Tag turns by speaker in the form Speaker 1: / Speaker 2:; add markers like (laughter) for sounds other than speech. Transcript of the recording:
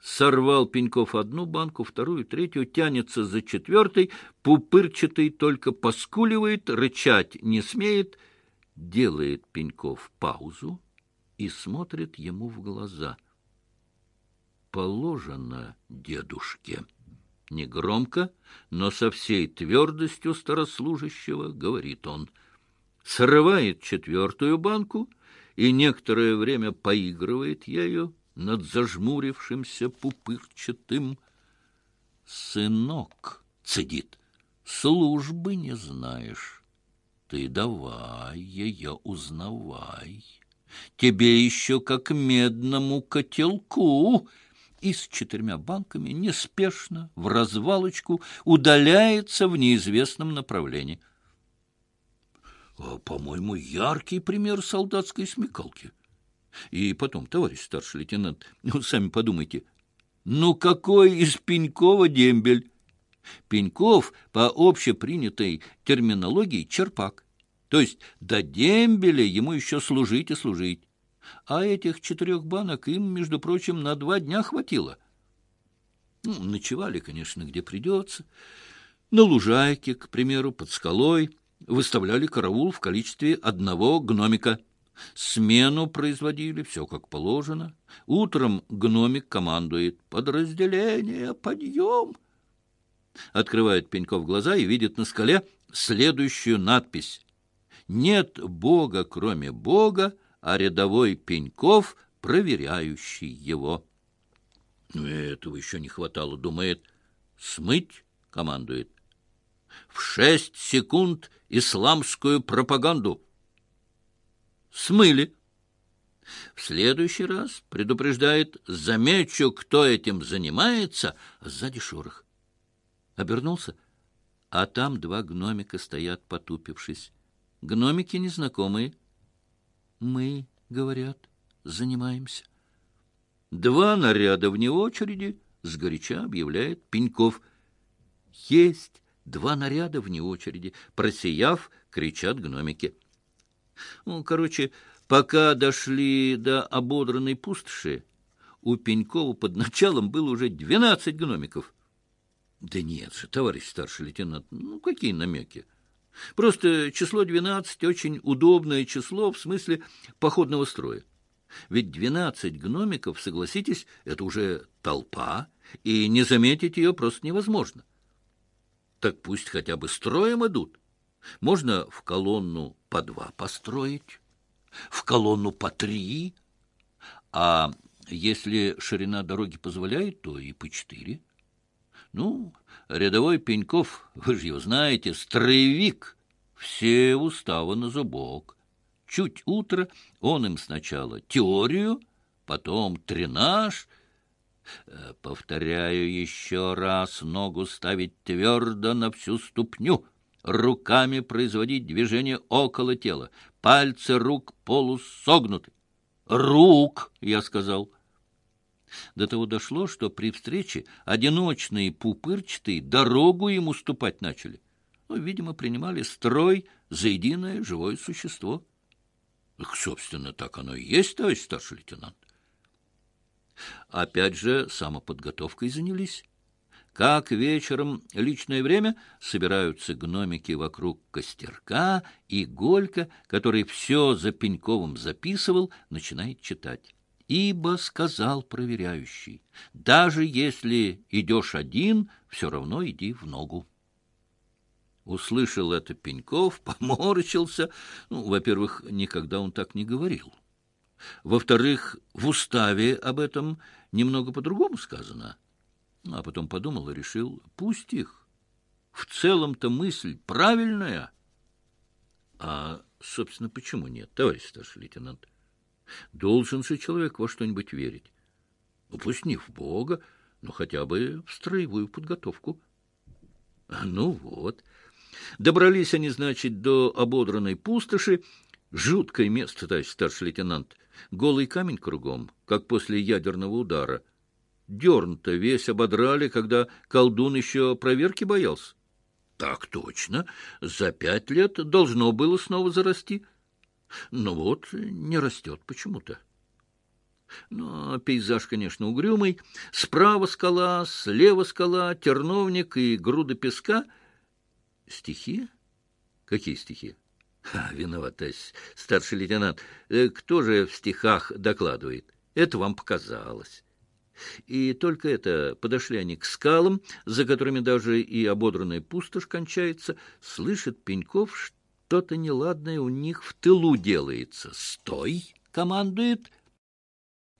Speaker 1: Сорвал Пеньков одну банку, вторую, третью, тянется за четвертой, пупырчатый только поскуливает, рычать не смеет. Делает Пеньков паузу и смотрит ему в глаза. Положено дедушке. Негромко, но со всей твердостью старослужащего, говорит он. Срывает четвертую банку и некоторое время поигрывает ею, над зажмурившимся пупырчатым. Сынок, цедит, службы не знаешь. Ты давай ее узнавай. Тебе еще как медному котелку и с четырьмя банками неспешно, в развалочку, удаляется в неизвестном направлении. А, по-моему, яркий пример солдатской смекалки. И потом, товарищ старший лейтенант, ну, сами подумайте, ну какой из Пенькова дембель? Пеньков по общепринятой терминологии черпак. То есть до дембеля ему еще служить и служить. А этих четырех банок им, между прочим, на два дня хватило. Ну, ночевали, конечно, где придется. На лужайке, к примеру, под скалой, выставляли караул в количестве одного гномика — Смену производили, все как положено. Утром гномик командует «Подразделение, подъем!» Открывает Пеньков глаза и видит на скале следующую надпись «Нет Бога, кроме Бога, а рядовой Пеньков, проверяющий его». Ну, этого еще не хватало, думает. «Смыть?» — командует. «В шесть секунд исламскую пропаганду» смыли. В следующий раз предупреждает, замечу, кто этим занимается, сзади шорох. Обернулся, а там два гномика стоят, потупившись. Гномики незнакомые. Мы, говорят, занимаемся. Два наряда вне очереди, сгоряча объявляет Пеньков. Есть два наряда вне очереди, просияв, кричат гномики. Ну, короче, пока дошли до ободранной пустоши, у Пенькова под началом было уже двенадцать гномиков. Да нет же, товарищ старший лейтенант, ну какие намеки? Просто число двенадцать очень удобное число в смысле походного строя. Ведь двенадцать гномиков, согласитесь, это уже толпа, и не заметить ее просто невозможно. Так пусть хотя бы строем идут. Можно в колонну по два построить, в колонну по три, а если ширина дороги позволяет, то и по четыре. Ну, рядовой Пеньков, вы же его знаете, строевик, все уставы на зубок. Чуть утро он им сначала теорию, потом тренаж. Э, повторяю еще раз, ногу ставить твердо на всю ступню — руками производить движение около тела. Пальцы рук полусогнуты. «Рук!» — я сказал. До того дошло, что при встрече одиночные пупырчатые дорогу ему ступать начали. Ну, видимо, принимали строй за единое живое существо. Так, собственно, так оно и есть, товарищ старший лейтенант. Опять же, самоподготовкой занялись как вечером личное время собираются гномики вокруг костерка, и Голька, который все за Пеньковым записывал, начинает читать. «Ибо, — сказал проверяющий, — даже если идешь один, все равно иди в ногу». Услышал это Пеньков, (laughs) поморщился. Ну, во-первых, никогда он так не говорил. Во-вторых, в уставе об этом немного по-другому сказано — а потом подумал и решил, пусть их. В целом-то мысль правильная. А, собственно, почему нет, товарищ старший лейтенант? Должен же человек во что-нибудь верить. Ну, пусть не в Бога, но хотя бы в строевую подготовку. Ну вот. Добрались они, значит, до ободранной пустоши. Жуткое место, товарищ старший лейтенант. Голый камень кругом, как после ядерного удара — Дерн-то весь ободрали, когда колдун еще проверки боялся. Так точно. За пять лет должно было снова зарасти. Но вот не растет почему-то. Но пейзаж, конечно, угрюмый. Справа скала, слева скала, терновник и груда песка. Стихи? Какие стихи? А, виноватась, старший лейтенант. Э, кто же в стихах докладывает? Это вам показалось. И только это подошли они к скалам, за которыми даже и ободранная пустошь кончается, слышит Пеньков, что-то неладное у них в тылу делается. «Стой!» — командует —